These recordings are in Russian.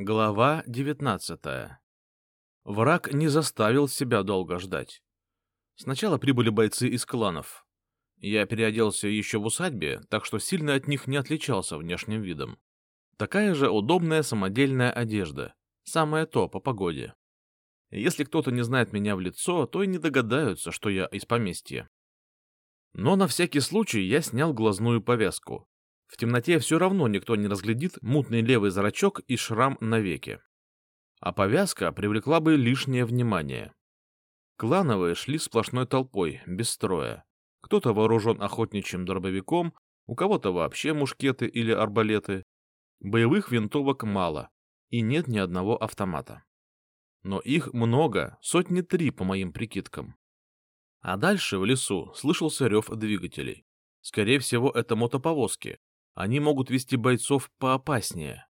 Глава 19 Враг не заставил себя долго ждать. Сначала прибыли бойцы из кланов. Я переоделся еще в усадьбе, так что сильно от них не отличался внешним видом. Такая же удобная самодельная одежда. Самое то по погоде. Если кто-то не знает меня в лицо, то и не догадаются, что я из поместья. Но на всякий случай я снял глазную повязку. В темноте все равно никто не разглядит мутный левый зрачок и шрам на веке. А повязка привлекла бы лишнее внимание. Клановые шли сплошной толпой, без строя. Кто-то вооружен охотничьим дробовиком, у кого-то вообще мушкеты или арбалеты. Боевых винтовок мало, и нет ни одного автомата. Но их много, сотни три по моим прикидкам. А дальше в лесу слышался рев двигателей. Скорее всего, это мотоповозки, они могут вести бойцов поопаснее.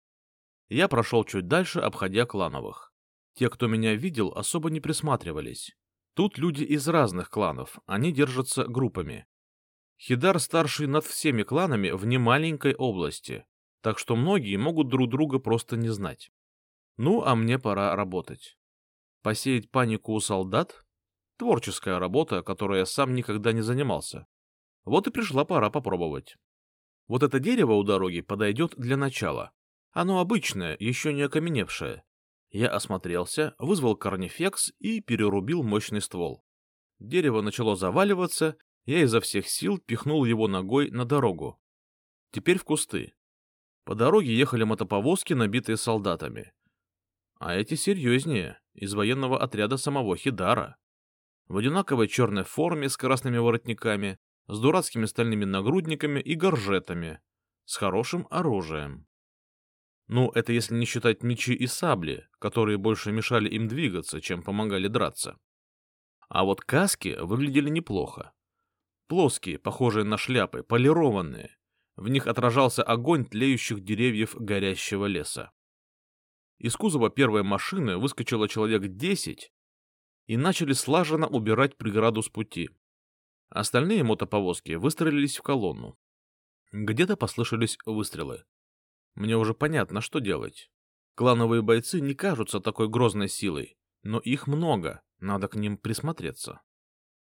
Я прошел чуть дальше, обходя клановых. Те, кто меня видел, особо не присматривались. Тут люди из разных кланов, они держатся группами. Хидар старший над всеми кланами в немаленькой области, так что многие могут друг друга просто не знать. Ну, а мне пора работать. Посеять панику у солдат? Творческая работа, которой я сам никогда не занимался. Вот и пришла пора попробовать. Вот это дерево у дороги подойдет для начала. Оно обычное, еще не окаменевшее. Я осмотрелся, вызвал корнифекс и перерубил мощный ствол. Дерево начало заваливаться, я изо всех сил пихнул его ногой на дорогу. Теперь в кусты. По дороге ехали мотоповозки, набитые солдатами. А эти серьезнее, из военного отряда самого Хидара. В одинаковой черной форме с красными воротниками, с дурацкими стальными нагрудниками и горжетами, с хорошим оружием. Ну, это если не считать мечи и сабли, которые больше мешали им двигаться, чем помогали драться. А вот каски выглядели неплохо. Плоские, похожие на шляпы, полированные. В них отражался огонь тлеющих деревьев горящего леса. Из кузова первой машины выскочило человек десять и начали слаженно убирать преграду с пути. Остальные мотоповозки выстроились в колонну. Где-то послышались выстрелы. Мне уже понятно, что делать. Клановые бойцы не кажутся такой грозной силой, но их много, надо к ним присмотреться.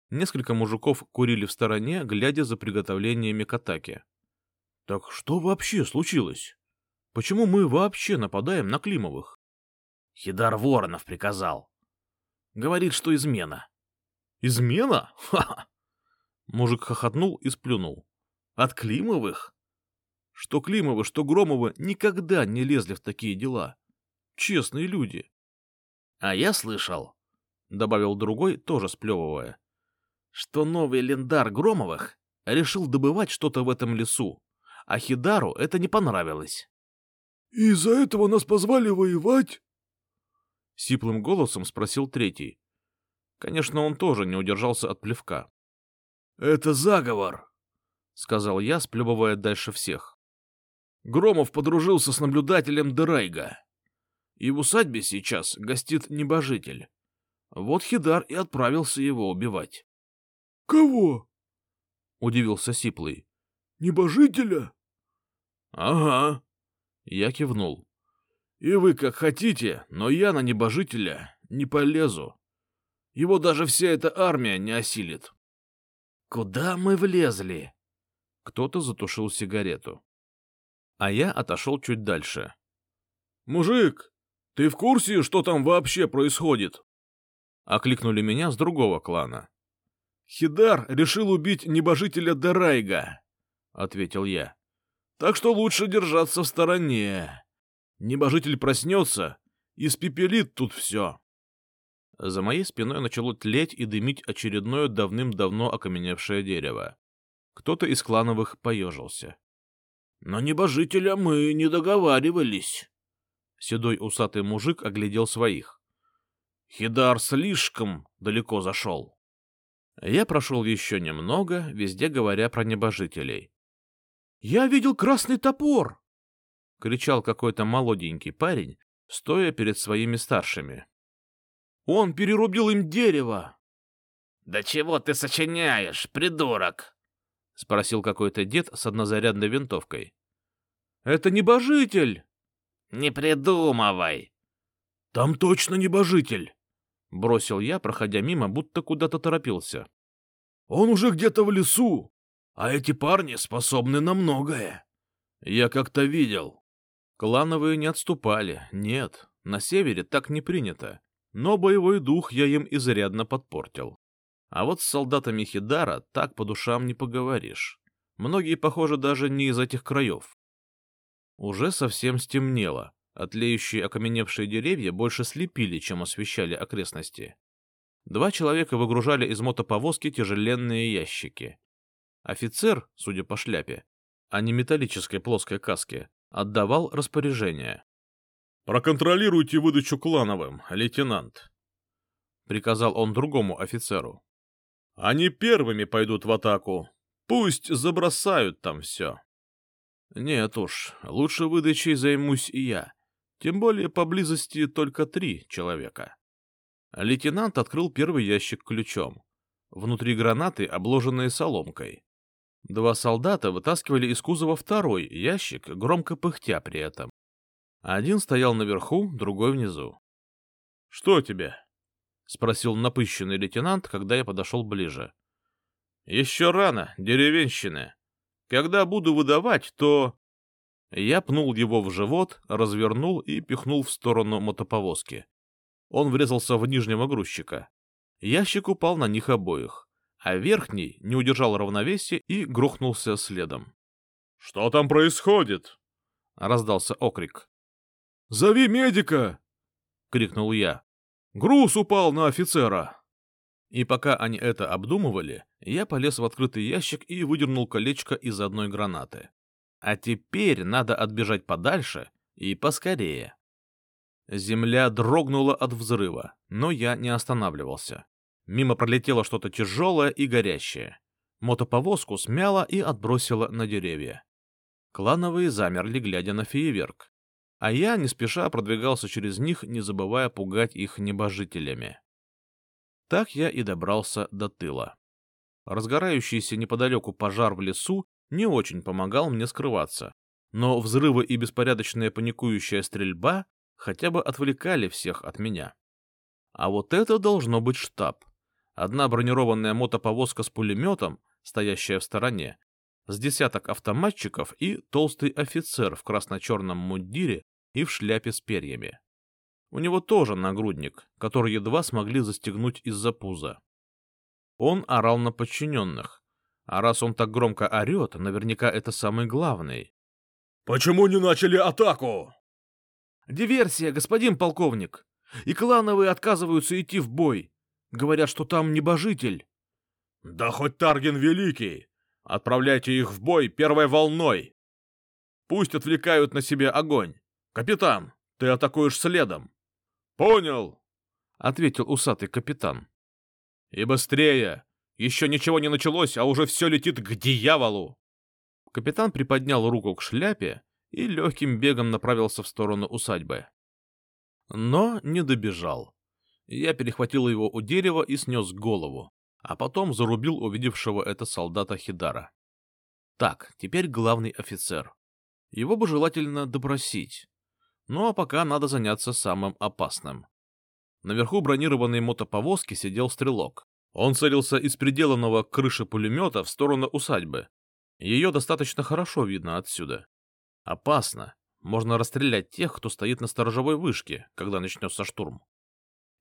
Несколько мужиков курили в стороне, глядя за приготовлениями к атаке. Так что вообще случилось? Почему мы вообще нападаем на Климовых? Хидар Воронов приказал. Говорит, что измена. Измена? Ха-ха! Мужик хохотнул и сплюнул. От Климовых? Что Климовы, что Громовы никогда не лезли в такие дела. Честные люди. А я слышал, — добавил другой, тоже сплевывая, — что новый лендар Громовых решил добывать что-то в этом лесу, а Хидару это не понравилось. — Из-за этого нас позвали воевать? — сиплым голосом спросил третий. Конечно, он тоже не удержался от плевка. «Это заговор», — сказал я, сплюбывая дальше всех. Громов подружился с наблюдателем Дерайга. И в усадьбе сейчас гостит небожитель. Вот Хидар и отправился его убивать. — Кого? — удивился Сиплый. — Небожителя? — Ага. Я кивнул. — И вы как хотите, но я на небожителя не полезу. Его даже вся эта армия не осилит. Куда мы влезли? Кто-то затушил сигарету. А я отошел чуть дальше. «Мужик, ты в курсе, что там вообще происходит?» Окликнули меня с другого клана. «Хидар решил убить небожителя Дерайга», — ответил я. «Так что лучше держаться в стороне. Небожитель проснется и спепелит тут все». За моей спиной начало тлеть и дымить очередное давным-давно окаменевшее дерево. Кто-то из клановых поежился. — Но небожителя мы не договаривались. Седой усатый мужик оглядел своих. — Хидар слишком далеко зашел. Я прошел еще немного, везде говоря про небожителей. — Я видел красный топор! — кричал какой-то молоденький парень, стоя перед своими старшими. Он перерубил им дерево. — Да чего ты сочиняешь, придурок? — спросил какой-то дед с однозарядной винтовкой. — Это небожитель! — Не придумывай. Там точно небожитель. Бросил я, проходя мимо, будто куда-то торопился. Он уже где-то в лесу, а эти парни способны на многое. Я как-то видел. Клановые не отступали, нет, на севере так не принято, но боевой дух я им изрядно подпортил. А вот с солдатами Хидара так по душам не поговоришь. Многие, похоже, даже не из этих краев. Уже совсем стемнело, а тлеющие окаменевшие деревья больше слепили, чем освещали окрестности. Два человека выгружали из мотоповозки тяжеленные ящики. Офицер, судя по шляпе, а не металлической плоской каске, отдавал распоряжение. «Проконтролируйте выдачу клановым, лейтенант», — приказал он другому офицеру. «Они первыми пойдут в атаку. Пусть забросают там все». «Нет уж, лучше выдачей займусь и я. Тем более поблизости только три человека». Лейтенант открыл первый ящик ключом. Внутри гранаты, обложенные соломкой. Два солдата вытаскивали из кузова второй ящик, громко пыхтя при этом. Один стоял наверху, другой внизу. — Что тебе? — спросил напыщенный лейтенант, когда я подошел ближе. — Еще рано, деревенщины. Когда буду выдавать, то... Я пнул его в живот, развернул и пихнул в сторону мотоповозки. Он врезался в нижнего грузчика. Ящик упал на них обоих а верхний не удержал равновесия и грохнулся следом. — Что там происходит? — раздался окрик. — Зови медика! — крикнул я. — Груз упал на офицера! И пока они это обдумывали, я полез в открытый ящик и выдернул колечко из одной гранаты. А теперь надо отбежать подальше и поскорее. Земля дрогнула от взрыва, но я не останавливался. Мимо пролетело что-то тяжелое и горящее. Мотоповозку смяло и отбросило на деревья. Клановые замерли, глядя на фейерверк. А я не спеша продвигался через них, не забывая пугать их небожителями. Так я и добрался до тыла. Разгорающийся неподалеку пожар в лесу не очень помогал мне скрываться, но взрывы и беспорядочная паникующая стрельба хотя бы отвлекали всех от меня. А вот это должно быть штаб одна бронированная мотоповозка с пулеметом, стоящая в стороне, с десяток автоматчиков и толстый офицер в красно-черном мундире и в шляпе с перьями. У него тоже нагрудник, который едва смогли застегнуть из-за пуза. Он орал на подчиненных, а раз он так громко орет, наверняка это самый главный. «Почему не начали атаку?» «Диверсия, господин полковник, и клановые отказываются идти в бой. Говорят, что там небожитель. — Да хоть Тарген Великий! Отправляйте их в бой первой волной! Пусть отвлекают на себя огонь. Капитан, ты атакуешь следом. — Понял! — ответил усатый капитан. — И быстрее! Еще ничего не началось, а уже все летит к дьяволу! Капитан приподнял руку к шляпе и легким бегом направился в сторону усадьбы. Но не добежал. Я перехватил его у дерева и снес голову, а потом зарубил увидевшего это солдата Хидара. Так, теперь главный офицер. Его бы желательно допросить. Ну а пока надо заняться самым опасным. Наверху бронированной мотоповозки сидел стрелок. Он целился из приделанного к крыше пулемета в сторону усадьбы. Ее достаточно хорошо видно отсюда. Опасно. Можно расстрелять тех, кто стоит на сторожевой вышке, когда начнется штурм.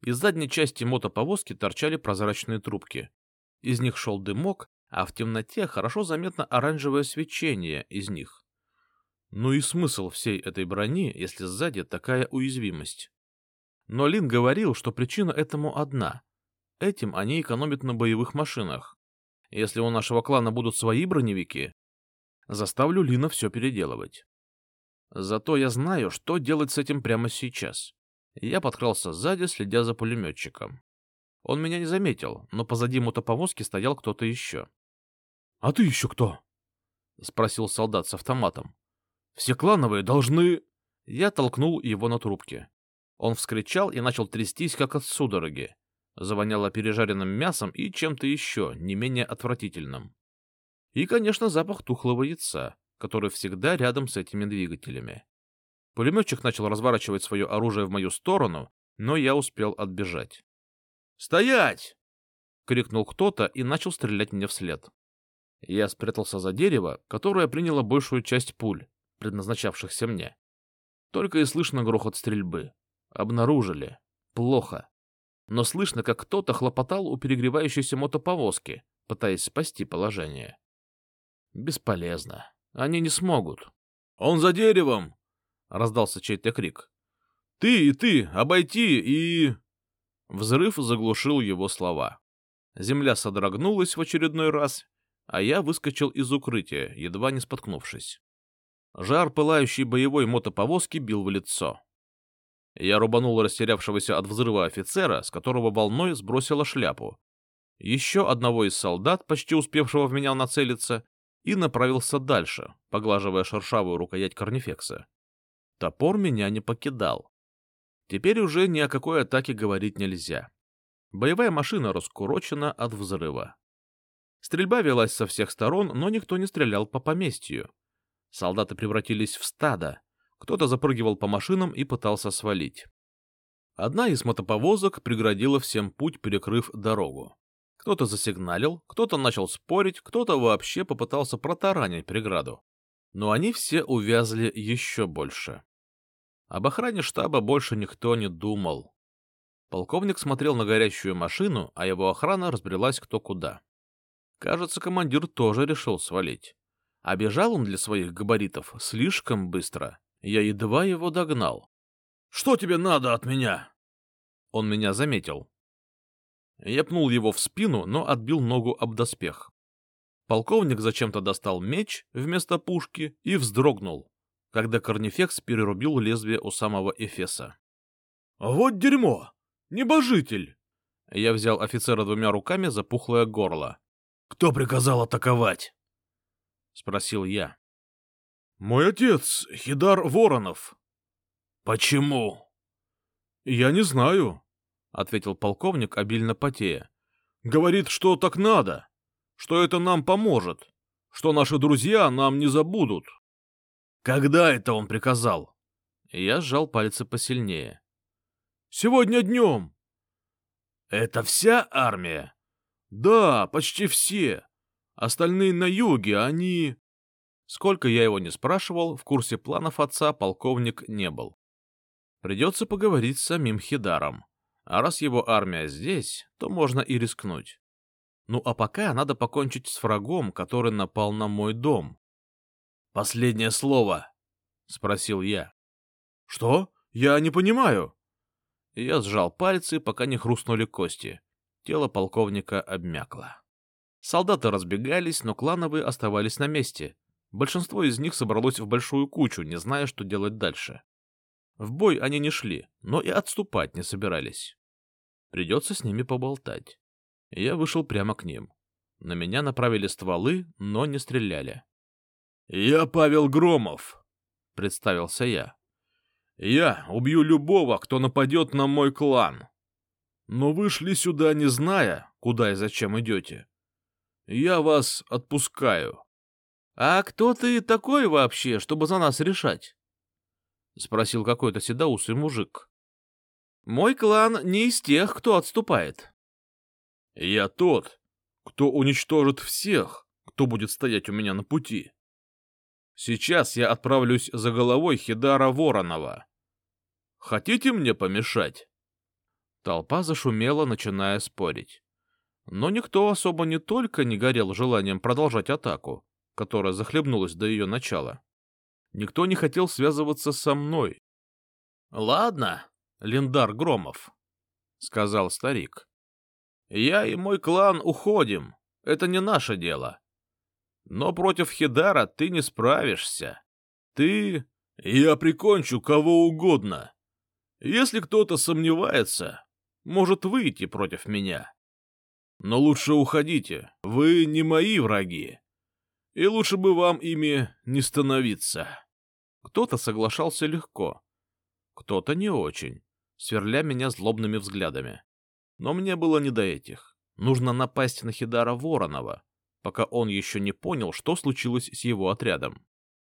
Из задней части мотоповозки торчали прозрачные трубки. Из них шел дымок, а в темноте хорошо заметно оранжевое свечение из них. Ну и смысл всей этой брони, если сзади такая уязвимость? Но Лин говорил, что причина этому одна. Этим они экономят на боевых машинах. Если у нашего клана будут свои броневики, заставлю Лина все переделывать. Зато я знаю, что делать с этим прямо сейчас. Я подкрался сзади, следя за пулеметчиком. Он меня не заметил, но позади мотоповозки стоял кто-то еще. — А ты еще кто? — спросил солдат с автоматом. — Все клановые должны... Я толкнул его на трубке. Он вскричал и начал трястись, как от судороги. Завоняло пережаренным мясом и чем-то еще, не менее отвратительным. И, конечно, запах тухлого яйца, который всегда рядом с этими двигателями. Пулеметчик начал разворачивать свое оружие в мою сторону, но я успел отбежать. «Стоять!» — крикнул кто-то и начал стрелять мне вслед. Я спрятался за дерево, которое приняло большую часть пуль, предназначавшихся мне. Только и слышно грохот стрельбы. Обнаружили. Плохо. Но слышно, как кто-то хлопотал у перегревающейся мотоповозки, пытаясь спасти положение. Бесполезно. Они не смогут. «Он за деревом!» — раздался чей-то крик. «Ты и ты! Обойти и...» Взрыв заглушил его слова. Земля содрогнулась в очередной раз, а я выскочил из укрытия, едва не споткнувшись. Жар пылающей боевой мотоповозки бил в лицо. Я рубанул растерявшегося от взрыва офицера, с которого волной сбросила шляпу. Еще одного из солдат, почти успевшего в меня нацелиться, и направился дальше, поглаживая шершавую рукоять корнифекса. Топор меня не покидал. Теперь уже ни о какой атаке говорить нельзя. Боевая машина раскурочена от взрыва. Стрельба велась со всех сторон, но никто не стрелял по поместью. Солдаты превратились в стадо. Кто-то запрыгивал по машинам и пытался свалить. Одна из мотоповозок преградила всем путь, перекрыв дорогу. Кто-то засигналил, кто-то начал спорить, кто-то вообще попытался протаранить преграду. Но они все увязли еще больше. Об охране штаба больше никто не думал. Полковник смотрел на горящую машину, а его охрана разбрелась кто куда. Кажется, командир тоже решил свалить. А бежал он для своих габаритов слишком быстро. Я едва его догнал. — Что тебе надо от меня? Он меня заметил. Я пнул его в спину, но отбил ногу об доспех. Полковник зачем-то достал меч вместо пушки и вздрогнул, когда Корнифекс перерубил лезвие у самого Эфеса. — Вот дерьмо! Небожитель! Я взял офицера двумя руками за пухлое горло. — Кто приказал атаковать? — спросил я. — Мой отец, Хидар Воронов. — Почему? — Я не знаю. — ответил полковник, обильно потея. — Говорит, что так надо, что это нам поможет, что наши друзья нам не забудут. — Когда это он приказал? Я сжал пальцы посильнее. — Сегодня днем. — Это вся армия? — Да, почти все. Остальные на юге, они... Сколько я его не спрашивал, в курсе планов отца полковник не был. Придется поговорить с самим Хидаром. А раз его армия здесь, то можно и рискнуть. Ну а пока надо покончить с врагом, который напал на мой дом. — Последнее слово, — спросил я. — Что? Я не понимаю. Я сжал пальцы, пока не хрустнули кости. Тело полковника обмякло. Солдаты разбегались, но клановые оставались на месте. Большинство из них собралось в большую кучу, не зная, что делать дальше. В бой они не шли, но и отступать не собирались. Придется с ними поболтать. Я вышел прямо к ним. На меня направили стволы, но не стреляли. — Я Павел Громов, — представился я. — Я убью любого, кто нападет на мой клан. Но вы шли сюда, не зная, куда и зачем идете. Я вас отпускаю. — А кто ты такой вообще, чтобы за нас решать? — спросил какой-то седоусый мужик. «Мой клан не из тех, кто отступает». «Я тот, кто уничтожит всех, кто будет стоять у меня на пути. Сейчас я отправлюсь за головой Хидара Воронова. Хотите мне помешать?» Толпа зашумела, начиная спорить. Но никто особо не только не горел желанием продолжать атаку, которая захлебнулась до ее начала. Никто не хотел связываться со мной. «Ладно, Линдар Громов», — сказал старик. «Я и мой клан уходим. Это не наше дело. Но против Хидара ты не справишься. Ты... Я прикончу кого угодно. Если кто-то сомневается, может выйти против меня. Но лучше уходите, вы не мои враги и лучше бы вам ими не становиться. Кто-то соглашался легко, кто-то не очень, сверля меня злобными взглядами. Но мне было не до этих. Нужно напасть на Хидара Воронова, пока он еще не понял, что случилось с его отрядом.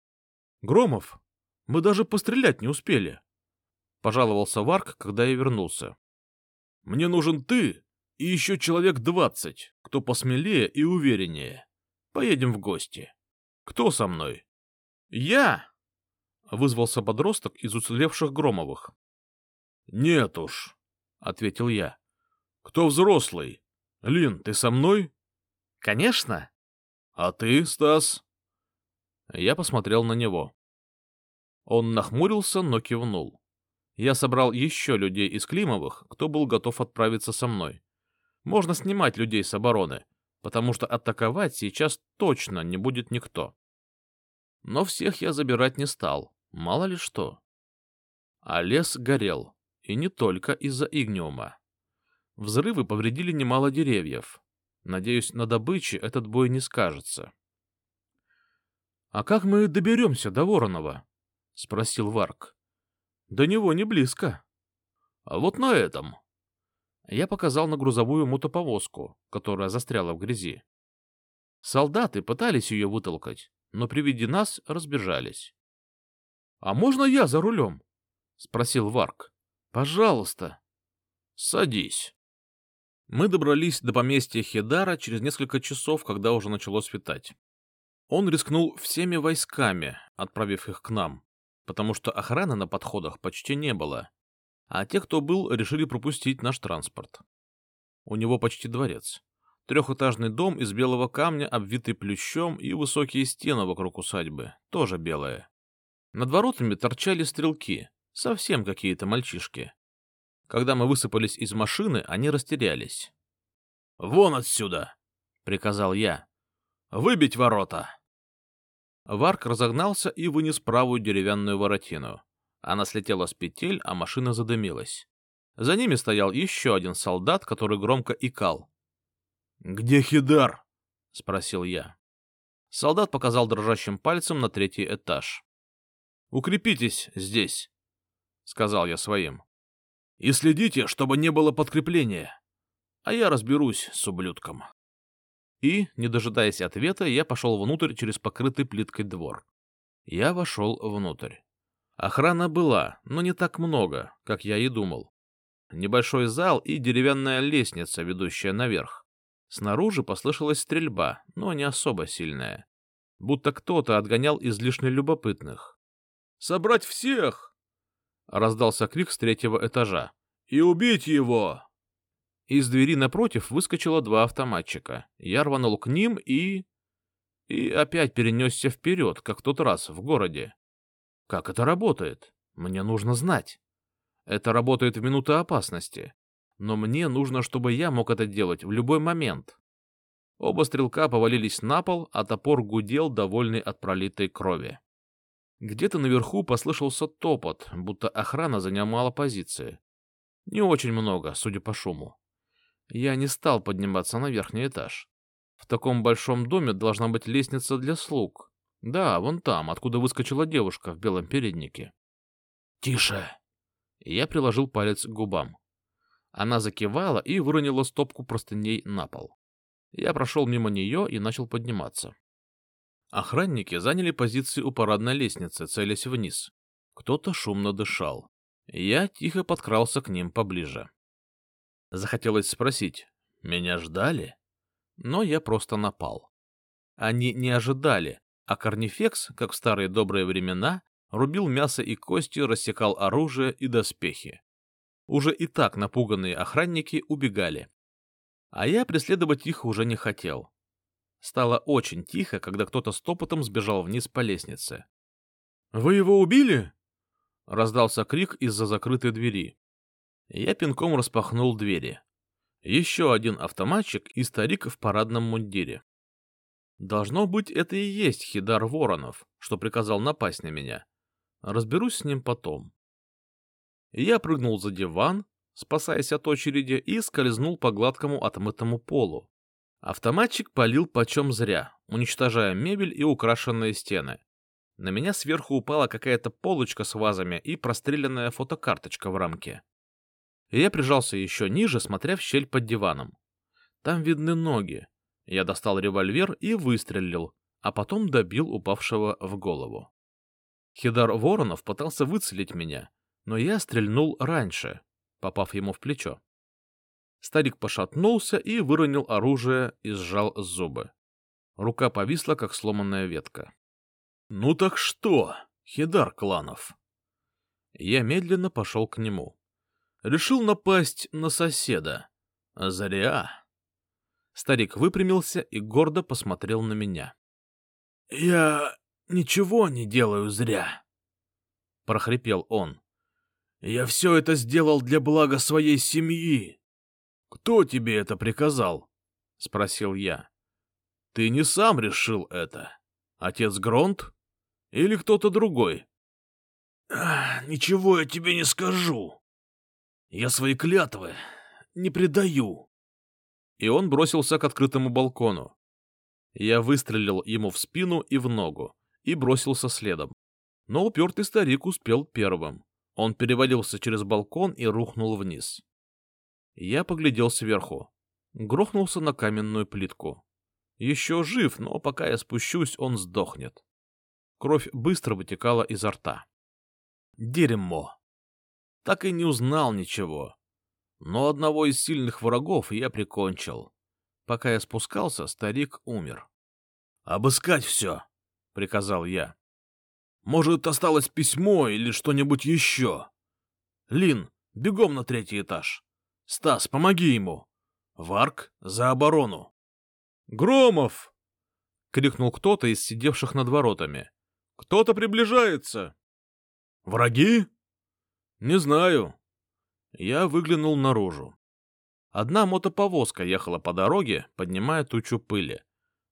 — Громов, Мы даже пострелять не успели. Пожаловался Варк, когда я вернулся. Мне нужен ты и еще человек двадцать, кто посмелее и увереннее. Поедем в гости. Кто со мной? Я! Вызвался подросток из уцелевших Громовых. Нет уж, ответил я. Кто взрослый? Лин, ты со мной? Конечно. А ты, Стас? Я посмотрел на него. Он нахмурился, но кивнул. Я собрал еще людей из Климовых, кто был готов отправиться со мной. Можно снимать людей с обороны, потому что атаковать сейчас точно не будет никто. Но всех я забирать не стал, мало ли что. А лес горел, и не только из-за игниума. Взрывы повредили немало деревьев. Надеюсь, на добыче этот бой не скажется. — А как мы доберемся до Воронова? — спросил Варк. — До него не близко. — А вот на этом. Я показал на грузовую мотоповозку, которая застряла в грязи. Солдаты пытались ее вытолкать, но при виде нас разбежались. — А можно я за рулем? — спросил Варк. — Пожалуйста. — Садись. Мы добрались до поместья Хедара через несколько часов, когда уже начало светать. Он рискнул всеми войсками, отправив их к нам, потому что охраны на подходах почти не было, а те, кто был, решили пропустить наш транспорт. У него почти дворец. Трехэтажный дом из белого камня, обвитый плющом, и высокие стены вокруг усадьбы, тоже белые. Над воротами торчали стрелки, совсем какие-то мальчишки. Когда мы высыпались из машины, они растерялись. — Вон отсюда! — приказал я. — Выбить ворота! Варк разогнался и вынес правую деревянную воротину. Она слетела с петель, а машина задымилась. За ними стоял еще один солдат, который громко икал. «Где Хидар?» — спросил я. Солдат показал дрожащим пальцем на третий этаж. «Укрепитесь здесь», — сказал я своим. «И следите, чтобы не было подкрепления, а я разберусь с ублюдком». И, не дожидаясь ответа, я пошел внутрь через покрытый плиткой двор. Я вошел внутрь. Охрана была, но не так много, как я и думал. Небольшой зал и деревянная лестница, ведущая наверх. Снаружи послышалась стрельба, но не особо сильная. Будто кто-то отгонял излишне любопытных. «Собрать всех!» — раздался крик с третьего этажа. «И убить его!» Из двери напротив выскочило два автоматчика. Я рванул к ним и... И опять перенесся вперед, как в тот раз, в городе. Как это работает? Мне нужно знать. Это работает в минуты опасности. Но мне нужно, чтобы я мог это делать в любой момент. Оба стрелка повалились на пол, а топор гудел, довольный от пролитой крови. Где-то наверху послышался топот, будто охрана занимала позиции. Не очень много, судя по шуму. Я не стал подниматься на верхний этаж. В таком большом доме должна быть лестница для слуг. Да, вон там, откуда выскочила девушка в белом переднике. «Тише!» Я приложил палец к губам. Она закивала и выронила стопку простыней на пол. Я прошел мимо нее и начал подниматься. Охранники заняли позиции у парадной лестницы, целясь вниз. Кто-то шумно дышал. Я тихо подкрался к ним поближе. Захотелось спросить, меня ждали? Но я просто напал. Они не ожидали, а Корнифекс, как в старые добрые времена, рубил мясо и кости, рассекал оружие и доспехи. Уже и так напуганные охранники убегали. А я преследовать их уже не хотел. Стало очень тихо, когда кто-то стопотом сбежал вниз по лестнице. «Вы его убили?» — раздался крик из-за закрытой двери. Я пинком распахнул двери. Еще один автоматчик и старик в парадном мундире. Должно быть, это и есть Хидар Воронов, что приказал напасть на меня. Разберусь с ним потом. Я прыгнул за диван, спасаясь от очереди, и скользнул по гладкому отмытому полу. Автоматчик палил почем зря, уничтожая мебель и украшенные стены. На меня сверху упала какая-то полочка с вазами и простреленная фотокарточка в рамке я прижался еще ниже, смотря в щель под диваном. Там видны ноги. Я достал револьвер и выстрелил, а потом добил упавшего в голову. Хидар Воронов пытался выцелить меня, но я стрельнул раньше, попав ему в плечо. Старик пошатнулся и выронил оружие и сжал зубы. Рука повисла, как сломанная ветка. — Ну так что, Хидар Кланов? Я медленно пошел к нему. Решил напасть на соседа. Зря. Старик выпрямился и гордо посмотрел на меня. — Я ничего не делаю зря, — прохрипел он. — Я все это сделал для блага своей семьи. — Кто тебе это приказал? — спросил я. — Ты не сам решил это. Отец Гронт? Или кто-то другой? — Ничего я тебе не скажу. Я свои клятвы не предаю. И он бросился к открытому балкону. Я выстрелил ему в спину и в ногу и бросился следом. Но упертый старик успел первым. Он перевалился через балкон и рухнул вниз. Я поглядел сверху. Грохнулся на каменную плитку. Еще жив, но пока я спущусь, он сдохнет. Кровь быстро вытекала изо рта. Дерьмо. Так и не узнал ничего. Но одного из сильных врагов я прикончил. Пока я спускался, старик умер. — Обыскать все, — приказал я. — Может, осталось письмо или что-нибудь еще? Лин, бегом на третий этаж. Стас, помоги ему. Варк, за оборону. — Громов! — крикнул кто-то из сидевших над воротами. — Кто-то приближается. — Враги? — Не знаю. Я выглянул наружу. Одна мотоповозка ехала по дороге, поднимая тучу пыли.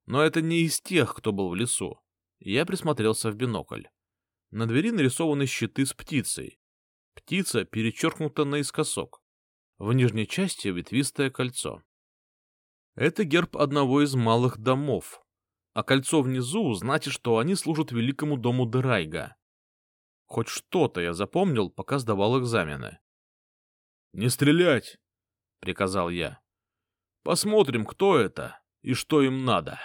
Но это не из тех, кто был в лесу. Я присмотрелся в бинокль. На двери нарисованы щиты с птицей. Птица перечеркнута наискосок. В нижней части ветвистое кольцо. Это герб одного из малых домов. А кольцо внизу значит, что они служат великому дому Драйга. Хоть что-то я запомнил, пока сдавал экзамены. — Не стрелять! — приказал я. — Посмотрим, кто это и что им надо.